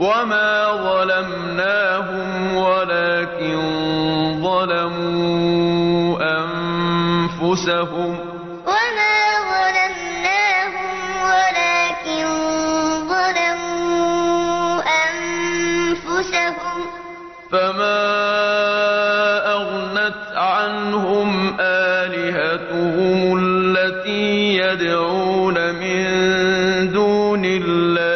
وَمَا ظَلَمْنَاهُمْ وَلَٰكِن ظَلَمُوا أَنفُسَهُمْ ۖ فَمَا أَغْنَتْ عَنْهُمْ آلِهَتُهُمُ الَّتِي يَدْعُونَ مِن دُونِ اللَّهِ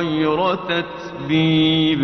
غَيْرَ تَتْبِيبٍ.